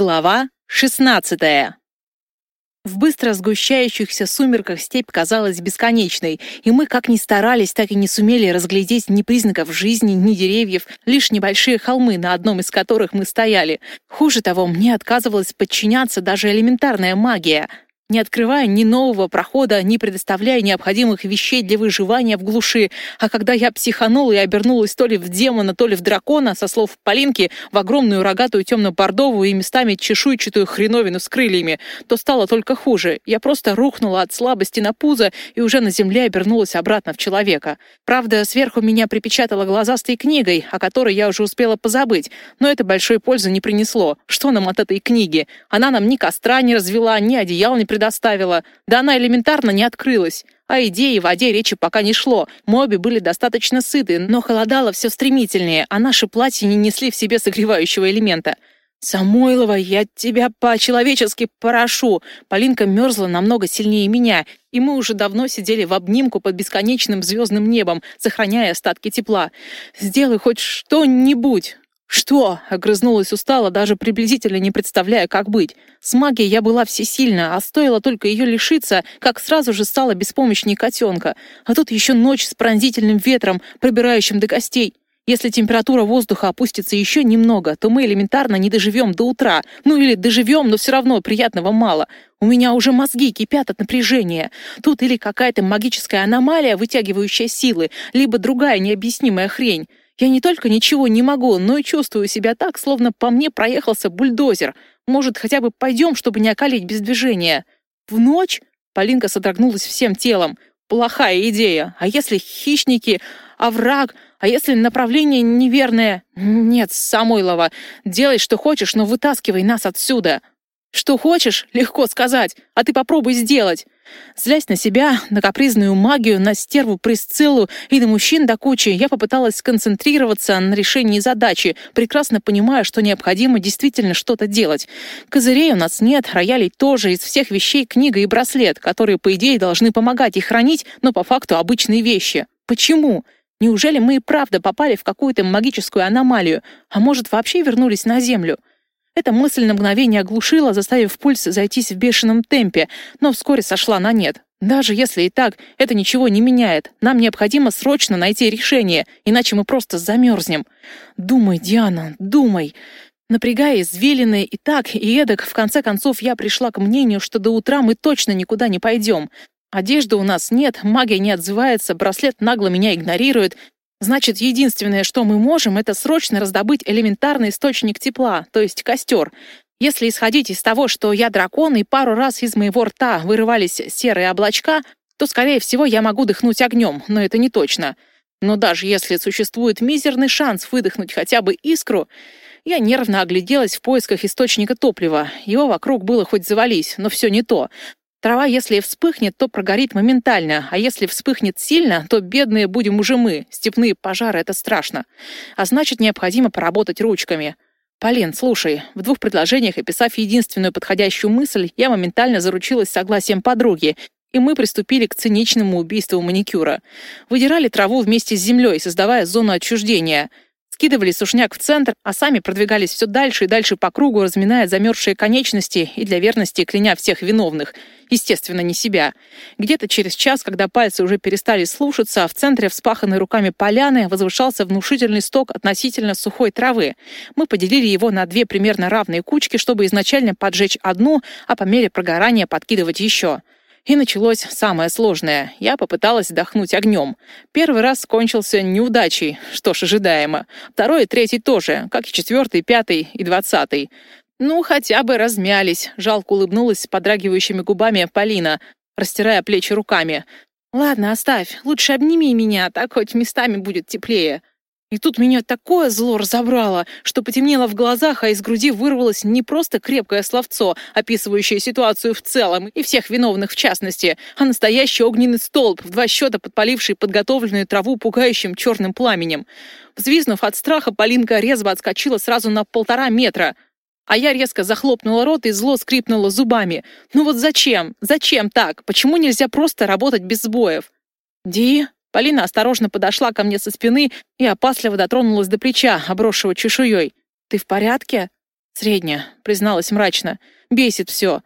Глава 16. В быстро сгущающихся сумерках степь казалась бесконечной, и мы, как ни старались, так и не сумели разглядеть ни признаков жизни, ни деревьев, лишь небольшие холмы, на одном из которых мы стояли. Хуже того, мне отказывалась подчиняться даже элементарная магия — не открывая ни нового прохода, ни предоставляя необходимых вещей для выживания в глуши. А когда я психанула и обернулась то ли в демона, то ли в дракона, со слов Полинки, в огромную рогатую темно-бордовую и местами чешуйчатую хреновину с крыльями, то стало только хуже. Я просто рухнула от слабости на пузо и уже на земле обернулась обратно в человека. Правда, сверху меня припечатала глазастой книгой, о которой я уже успела позабыть, но это большой пользы не принесло. Что нам от этой книги? Она нам ни костра не развела, ни одеял не предоставила. Да она элементарно не открылась. О идее и воде речи пока не шло. Мы обе были достаточно сыты, но холодало все стремительнее, а наши платья не несли в себе согревающего элемента. «Самойлова, я тебя по-человечески порошу!» Полинка мерзла намного сильнее меня, и мы уже давно сидели в обнимку под бесконечным звездным небом, сохраняя остатки тепла. «Сделай хоть что-нибудь!» «Что?» — огрызнулась устало, даже приблизительно не представляя, как быть. С магией я была всесильна, а стоило только ее лишиться, как сразу же стала беспомощней котенка. А тут еще ночь с пронзительным ветром, пробирающим до костей. Если температура воздуха опустится еще немного, то мы элементарно не доживем до утра. Ну или доживем, но все равно приятного мало. У меня уже мозги кипят от напряжения. Тут или какая-то магическая аномалия, вытягивающая силы, либо другая необъяснимая хрень. Я не только ничего не могу, но и чувствую себя так, словно по мне проехался бульдозер. Может, хотя бы пойдем, чтобы не околеть без движения? В ночь? Полинка содрогнулась всем телом. Плохая идея. А если хищники, а враг? А если направление неверное? Нет, Самойлова, делай, что хочешь, но вытаскивай нас отсюда. Что хочешь, легко сказать, а ты попробуй сделать. Злясь на себя, на капризную магию, на стерву Присциллу и на мужчин до кучи, я попыталась сконцентрироваться на решении задачи, прекрасно понимая, что необходимо действительно что-то делать. Козырей у нас нет, роялей тоже, из всех вещей книга и браслет, которые, по идее, должны помогать и хранить, но по факту обычные вещи. Почему? Неужели мы и правда попали в какую-то магическую аномалию, а может, вообще вернулись на Землю? Эта мысль на мгновение оглушила, заставив пульс зайтись в бешеном темпе, но вскоре сошла на нет. Даже если и так, это ничего не меняет. Нам необходимо срочно найти решение, иначе мы просто замерзнем. Думай, Диана, думай. Напрягая извилины и так, и эдак, в конце концов я пришла к мнению, что до утра мы точно никуда не пойдем. Одежды у нас нет, магия не отзывается, браслет нагло меня игнорирует, Значит, единственное, что мы можем, это срочно раздобыть элементарный источник тепла, то есть костер. Если исходить из того, что я дракон, и пару раз из моего рта вырывались серые облачка, то, скорее всего, я могу дыхнуть огнем, но это не точно. Но даже если существует мизерный шанс выдохнуть хотя бы искру, я нервно огляделась в поисках источника топлива. Его вокруг было хоть завались, но все не то. Трава, если вспыхнет, то прогорит моментально, а если вспыхнет сильно, то бедные будем уже мы. Степные пожары — это страшно. А значит, необходимо поработать ручками. Полин, слушай, в двух предложениях, описав единственную подходящую мысль, я моментально заручилась согласием подруги, и мы приступили к циничному убийству маникюра. Выдирали траву вместе с землей, создавая зону отчуждения — скидывали сушняк в центр, а сами продвигались все дальше и дальше по кругу, разминая замерзшие конечности и для верности кляня всех виновных. Естественно, не себя. Где-то через час, когда пальцы уже перестали слушаться, в центре вспаханной руками поляны возвышался внушительный сток относительно сухой травы. Мы поделили его на две примерно равные кучки, чтобы изначально поджечь одну, а по мере прогорания подкидывать еще. И началось самое сложное. Я попыталась вдохнуть огнем. Первый раз кончился неудачей, что ж, ожидаемо. Второй и третий тоже, как и четвертый, пятый и двадцатый. Ну, хотя бы размялись, жалко улыбнулась подрагивающими губами Полина, растирая плечи руками. «Ладно, оставь, лучше обними меня, так хоть местами будет теплее». И тут меня такое зло разобрало, что потемнело в глазах, а из груди вырвалось не просто крепкое словцо, описывающее ситуацию в целом и всех виновных в частности, а настоящий огненный столб, в два счета подпаливший подготовленную траву пугающим черным пламенем. Взвизнув от страха, Полинка резво отскочила сразу на полтора метра, а я резко захлопнула рот и зло скрипнула зубами. «Ну вот зачем? Зачем так? Почему нельзя просто работать без сбоев?» «Ди?» Полина осторожно подошла ко мне со спины и опасливо дотронулась до плеча, обросшего чешуей. «Ты в порядке?» «Средняя», — призналась мрачно. «Бесит все.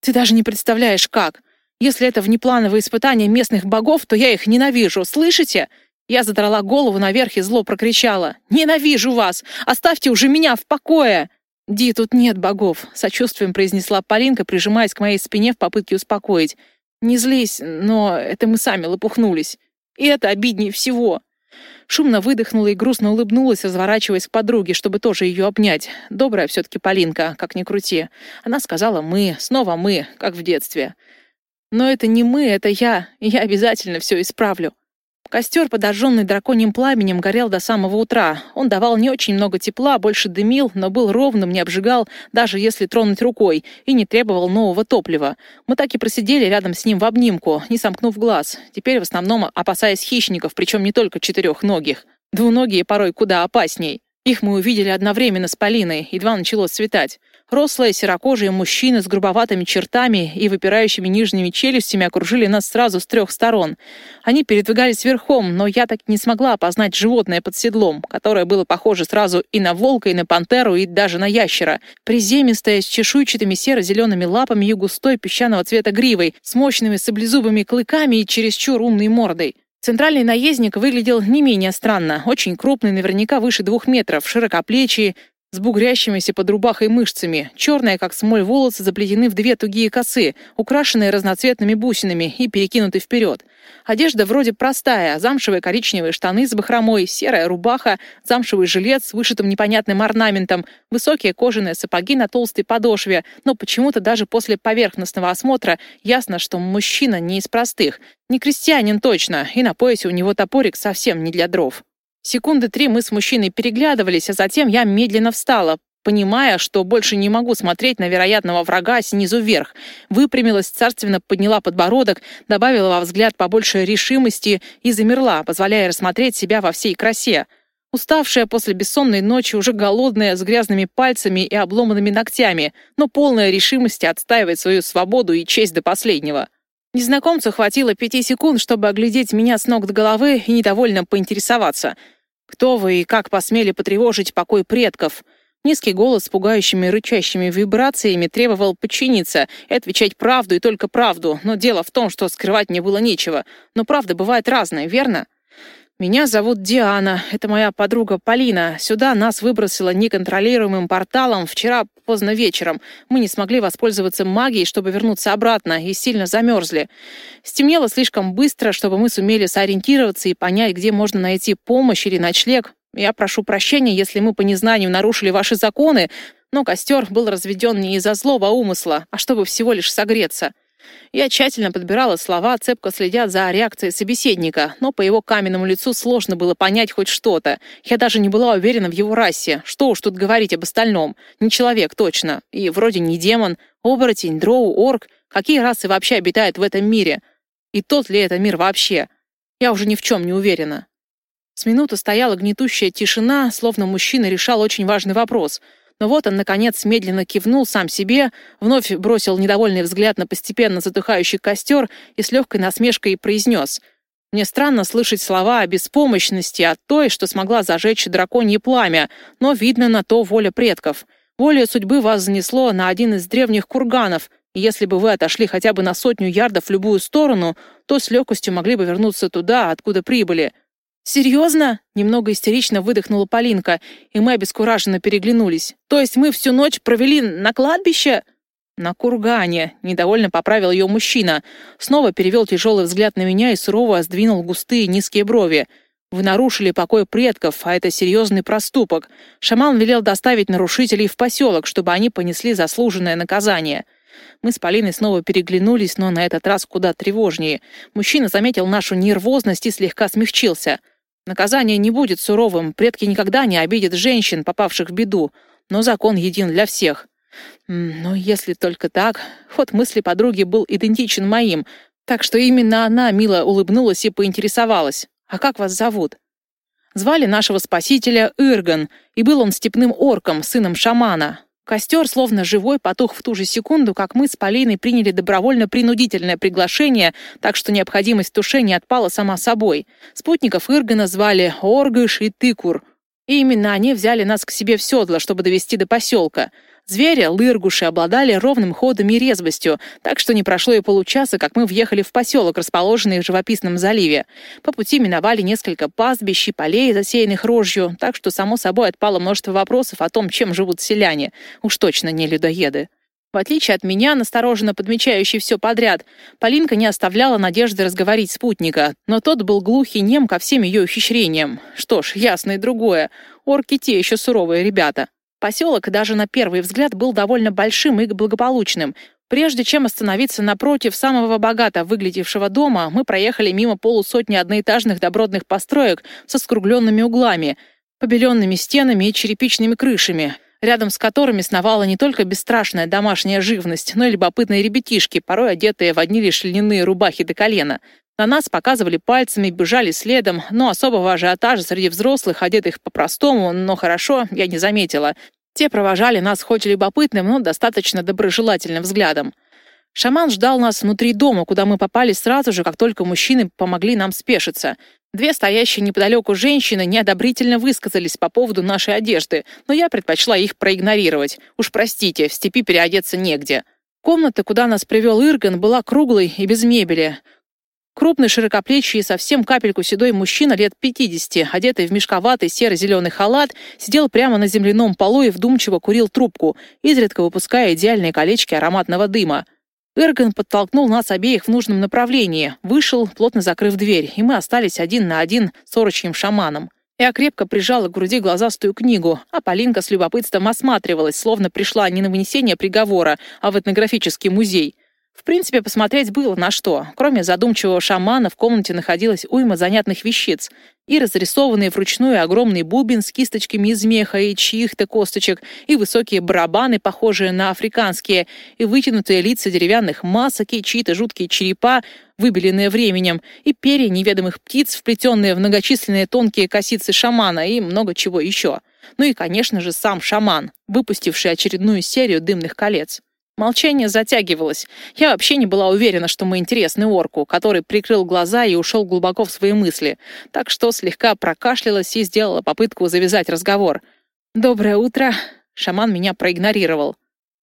Ты даже не представляешь, как. Если это внеплановые испытания местных богов, то я их ненавижу. Слышите?» Я задрала голову наверх и зло прокричала. «Ненавижу вас! Оставьте уже меня в покое!» «Ди, тут нет богов», — сочувствием произнесла Полинка, прижимаясь к моей спине в попытке успокоить. «Не злись, но это мы сами лопухнулись. И это обиднее всего». Шумно выдохнула и грустно улыбнулась, разворачиваясь к подруге, чтобы тоже ее обнять. Добрая все-таки Полинка, как ни крути. Она сказала «мы», снова «мы», как в детстве. Но это не мы, это я, я обязательно все исправлю. Костер, подожженный драконьим пламенем, горел до самого утра. Он давал не очень много тепла, больше дымил, но был ровным, не обжигал, даже если тронуть рукой, и не требовал нового топлива. Мы так и просидели рядом с ним в обнимку, не сомкнув глаз. Теперь в основном опасаясь хищников, причем не только четырехногих. Двуногие порой куда опасней. Их мы увидели одновременно с Полиной, едва начало светать. Рослые, серокожие мужчины с грубоватыми чертами и выпирающими нижними челюстями окружили нас сразу с трех сторон. Они передвигались верхом, но я так не смогла опознать животное под седлом, которое было похоже сразу и на волка, и на пантеру, и даже на ящера. Приземистое, с чешуйчатыми серо-зелеными лапами и густой песчаного цвета гривой, с мощными саблезубыми клыками и чересчур умной мордой. Центральный наездник выглядел не менее странно. Очень крупный, наверняка выше двух метров, широкоплечий, с бугрящимися под рубахой мышцами. Черные, как смоль, волосы заплетены в две тугие косы, украшенные разноцветными бусинами и перекинуты вперед. Одежда вроде простая, замшевые коричневые штаны с бахромой, серая рубаха, замшевый жилет с вышитым непонятным орнаментом, высокие кожаные сапоги на толстой подошве, но почему-то даже после поверхностного осмотра ясно, что мужчина не из простых, не крестьянин точно, и на поясе у него топорик совсем не для дров. Секунды три мы с мужчиной переглядывались, а затем я медленно встала, понимая, что больше не могу смотреть на вероятного врага снизу вверх. Выпрямилась, царственно подняла подбородок, добавила во взгляд побольше решимости и замерла, позволяя рассмотреть себя во всей красе. Уставшая после бессонной ночи, уже голодная, с грязными пальцами и обломанными ногтями, но полная решимости отстаивать свою свободу и честь до последнего. Незнакомцу хватило пяти секунд, чтобы оглядеть меня с ног до головы и недовольно поинтересоваться — «Кто вы и как посмели потревожить покой предков?» Низкий голос с пугающими рычащими вибрациями требовал подчиниться и отвечать правду и только правду, но дело в том, что скрывать мне было нечего. Но правда бывает разная, верно? «Меня зовут Диана. Это моя подруга Полина. Сюда нас выбросило неконтролируемым порталом вчера поздно вечером. Мы не смогли воспользоваться магией, чтобы вернуться обратно, и сильно замерзли. Стемнело слишком быстро, чтобы мы сумели сориентироваться и понять, где можно найти помощь или ночлег. Я прошу прощения, если мы по незнанию нарушили ваши законы, но костер был разведен не из-за злого умысла, а чтобы всего лишь согреться». Я тщательно подбирала слова, цепко следя за реакцией собеседника, но по его каменному лицу сложно было понять хоть что-то. Я даже не была уверена в его расе. Что уж тут говорить об остальном. Не человек, точно. И вроде не демон, оборотень, дроу, орк. Какие расы вообще обитают в этом мире? И тот ли это мир вообще? Я уже ни в чем не уверена. С минуты стояла гнетущая тишина, словно мужчина решал очень важный вопрос — но вот он, наконец, медленно кивнул сам себе, вновь бросил недовольный взгляд на постепенно затухающий костер и с легкой насмешкой произнес «Мне странно слышать слова о беспомощности от той, что смогла зажечь драконье пламя, но видно на то воля предков. Воля судьбы вас занесло на один из древних курганов, и если бы вы отошли хотя бы на сотню ярдов в любую сторону, то с легкостью могли бы вернуться туда, откуда прибыли». «Серьезно?» — немного истерично выдохнула Полинка, и мы обескураженно переглянулись. «То есть мы всю ночь провели на кладбище?» «На кургане», — недовольно поправил ее мужчина. Снова перевел тяжелый взгляд на меня и сурово сдвинул густые низкие брови. «Вы нарушили покой предков, а это серьезный проступок. Шаман велел доставить нарушителей в поселок, чтобы они понесли заслуженное наказание». Мы с Полиной снова переглянулись, но на этот раз куда тревожнее. Мужчина заметил нашу нервозность и слегка смягчился — Наказание не будет суровым, предки никогда не обидят женщин, попавших в беду, но закон един для всех. Но если только так, ход мысли подруги был идентичен моим, так что именно она мило улыбнулась и поинтересовалась. «А как вас зовут?» Звали нашего спасителя Ирган, и был он степным орком, сыном шамана. Костер, словно живой, потух в ту же секунду, как мы с Полиной приняли добровольно-принудительное приглашение, так что необходимость тушения отпала сама собой. Спутников Иргана звали Оргыш и Тыкур. И именно они взяли нас к себе в седло, чтобы довести до поселка. Звери, лыргуши, обладали ровным ходом и резвостью, так что не прошло и получаса, как мы въехали в поселок, расположенный в живописном заливе. По пути миновали несколько пастбищ и полей, засеянных рожью, так что, само собой, отпало множество вопросов о том, чем живут селяне. Уж точно не людоеды. В отличие от меня, настороженно подмечающий все подряд, Полинка не оставляла надежды разговорить спутника, но тот был глухий нем ко всем ее ухищрениям. Что ж, ясно и другое. Орки те еще суровые ребята. Поселок даже на первый взгляд был довольно большим и благополучным. Прежде чем остановиться напротив самого богато выглядевшего дома, мы проехали мимо полусотни одноэтажных добротных построек со скругленными углами, побеленными стенами и черепичными крышами, рядом с которыми сновала не только бесстрашная домашняя живность, но и любопытные ребятишки, порой одетые в одни лишь льняные рубахи до колена. На нас показывали пальцами, бежали следом, но особого ажиотажа среди взрослых, одетых по-простому, но хорошо, я не заметила. Те провожали нас хоть любопытным, но достаточно доброжелательным взглядом. Шаман ждал нас внутри дома, куда мы попали сразу же, как только мужчины помогли нам спешиться. Две стоящие неподалеку женщины неодобрительно высказались по поводу нашей одежды, но я предпочла их проигнорировать. Уж простите, в степи переодеться негде. Комната, куда нас привел Ирган, была круглой и без мебели. Крупный, широкоплечий и совсем капельку седой мужчина лет 50, одетый в мешковатый серо-зеленый халат, сидел прямо на земляном полу и вдумчиво курил трубку, изредка выпуская идеальные колечки ароматного дыма. Эрган подтолкнул нас обеих в нужном направлении, вышел, плотно закрыв дверь, и мы остались один на один с орочьим шаманом. Я крепко прижала к груди глазастую книгу, а Полинка с любопытством осматривалась, словно пришла не на вынесение приговора, а в этнографический музей. В принципе, посмотреть было на что. Кроме задумчивого шамана в комнате находилась уйма занятных вещиц. И разрисованный вручную огромный бубен с кисточками из меха и чьих-то косточек, и высокие барабаны, похожие на африканские, и вытянутые лица деревянных масок, и чьи-то жуткие черепа, выбеленные временем, и перья неведомых птиц, вплетенные в многочисленные тонкие косицы шамана, и много чего еще. Ну и, конечно же, сам шаман, выпустивший очередную серию дымных колец. Молчание затягивалось. Я вообще не была уверена, что мы интересны орку, который прикрыл глаза и ушел глубоко в свои мысли, так что слегка прокашлялась и сделала попытку завязать разговор. «Доброе утро!» Шаман меня проигнорировал.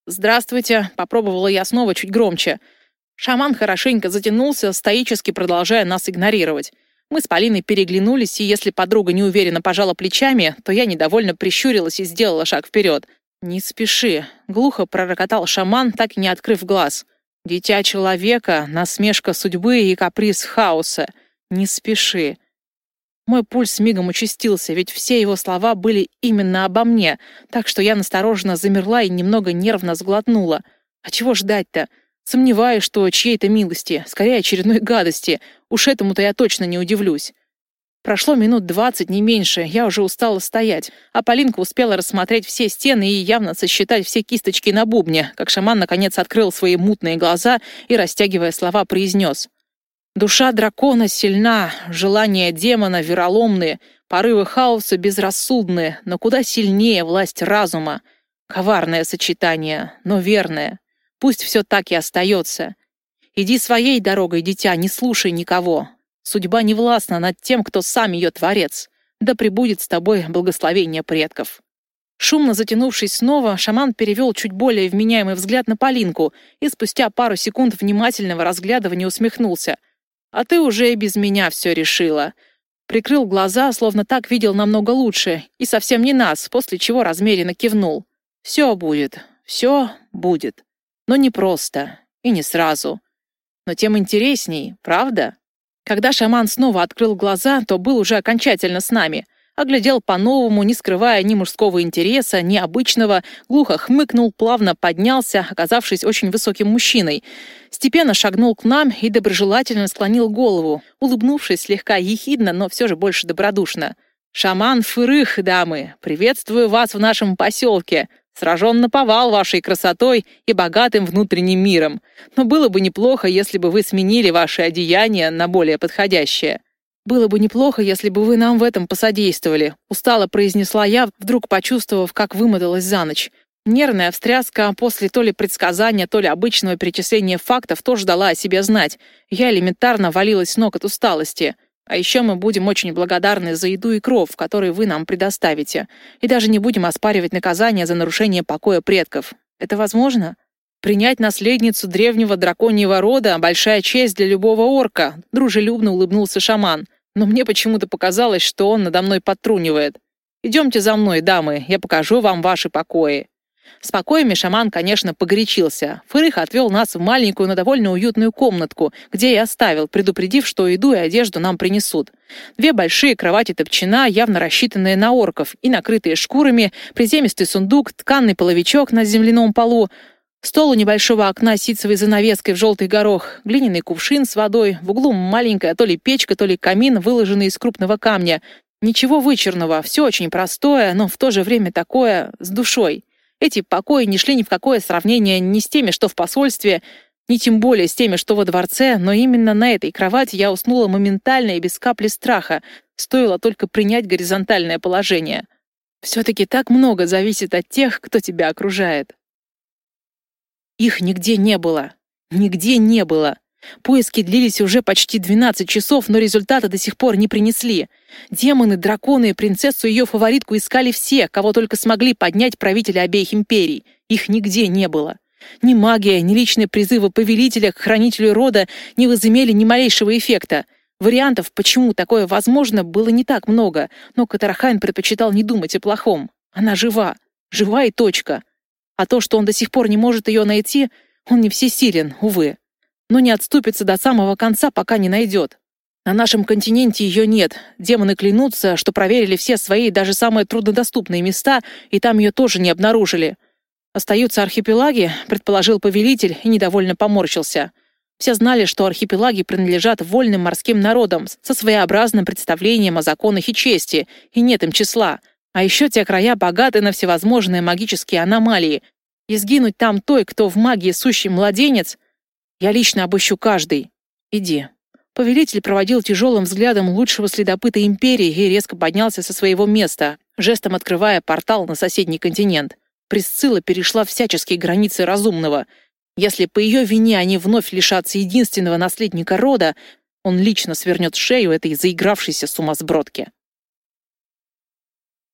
«Здравствуйте!» — попробовала я снова чуть громче. Шаман хорошенько затянулся, стоически продолжая нас игнорировать. Мы с Полиной переглянулись, и если подруга неуверенно пожала плечами, то я недовольно прищурилась и сделала шаг вперед. «Не спеши», — глухо пророкотал шаман, так и не открыв глаз. «Дитя человека, насмешка судьбы и каприз хаоса. Не спеши». Мой пульс мигом участился, ведь все его слова были именно обо мне, так что я настороженно замерла и немного нервно сглотнула. А чего ждать-то? Сомневаюсь, что чьей-то милости, скорее очередной гадости. Уж этому-то я точно не удивлюсь. Прошло минут двадцать, не меньше, я уже устала стоять, а Полинка успела рассмотреть все стены и явно сосчитать все кисточки на бубне, как шаман наконец открыл свои мутные глаза и, растягивая слова, произнес. «Душа дракона сильна, желания демона вероломные, порывы хаоса безрассудные, но куда сильнее власть разума. Коварное сочетание, но верное. Пусть все так и остается. Иди своей дорогой, дитя, не слушай никого, Судьба не властна над тем, кто сам ее творец. Да пребудет с тобой благословение предков». Шумно затянувшись снова, шаман перевел чуть более вменяемый взгляд на Полинку и спустя пару секунд внимательного разглядывания усмехнулся. «А ты уже и без меня все решила». Прикрыл глаза, словно так видел намного лучше, и совсем не нас, после чего размеренно кивнул. «Все будет, все будет. Но не просто и не сразу. Но тем интересней, правда?» Когда шаман снова открыл глаза, то был уже окончательно с нами. Оглядел по-новому, не скрывая ни мужского интереса, ни обычного, глухо хмыкнул, плавно поднялся, оказавшись очень высоким мужчиной. Степенно шагнул к нам и доброжелательно склонил голову, улыбнувшись слегка ехидно, но все же больше добродушно. «Шаман Фырых, дамы, приветствую вас в нашем поселке. Сражен наповал вашей красотой и богатым внутренним миром. Но было бы неплохо, если бы вы сменили ваши одеяния на более подходящее. «Было бы неплохо, если бы вы нам в этом посодействовали», устало произнесла я, вдруг почувствовав, как вымоталась за ночь. Нервная встряска после то ли предсказания, то ли обычного перечисления фактов тоже дала о себе знать. Я элементарно валилась с ног от усталости. А еще мы будем очень благодарны за еду и кров, которые вы нам предоставите, и даже не будем оспаривать наказание за нарушение покоя предков. Это возможно? Принять наследницу древнего драконьего рода — большая честь для любого орка», — дружелюбно улыбнулся шаман. «Но мне почему-то показалось, что он надо мной подтрунивает. Идемте за мной, дамы, я покажу вам ваши покои». С покоями шаман, конечно, погорячился. Фырых отвел нас в маленькую, но довольно уютную комнатку, где и оставил, предупредив, что еду и одежду нам принесут. Две большие кровати топчина, явно рассчитанные на орков, и накрытые шкурами, приземистый сундук, тканный половичок на земляном полу — Стол у небольшого окна с ситцевой занавеской в желтый горох, глиняный кувшин с водой, в углу маленькая то ли печка, то ли камин, выложенный из крупного камня. Ничего вычурного, все очень простое, но в то же время такое с душой. Эти покои не шли ни в какое сравнение ни с теми, что в посольстве, ни тем более с теми, что во дворце, но именно на этой кровати я уснула моментально и без капли страха, стоило только принять горизонтальное положение. Все-таки так много зависит от тех, кто тебя окружает. Их нигде не было. Нигде не было. Поиски длились уже почти 12 часов, но результата до сих пор не принесли. Демоны, драконы и принцессу ее фаворитку искали все, кого только смогли поднять правители обеих империй. Их нигде не было. Ни магия, ни личные призывы повелителя к хранителю рода не возымели ни малейшего эффекта. Вариантов, почему такое возможно, было не так много, но Катархайн предпочитал не думать о плохом. Она жива. Жива и точка. А то, что он до сих пор не может ее найти, он не всесилен, увы. Но не отступится до самого конца, пока не найдет. На нашем континенте ее нет. Демоны клянутся, что проверили все свои, даже самые труднодоступные места, и там ее тоже не обнаружили. Остаются архипелаги, предположил повелитель и недовольно поморщился. Все знали, что архипелаги принадлежат вольным морским народам со своеобразным представлением о законах и чести, и нет им числа — а еще те края богаты на всевозможные магические аномалии. И сгинуть там той, кто в магии сущий младенец, я лично обыщу каждый. Иди. Повелитель проводил тяжелым взглядом лучшего следопыта империи и резко поднялся со своего места, жестом открывая портал на соседний континент. Присцилла перешла всяческие границы разумного. Если по ее вине они вновь лишатся единственного наследника рода, он лично свернет шею этой заигравшейся сумасбродки.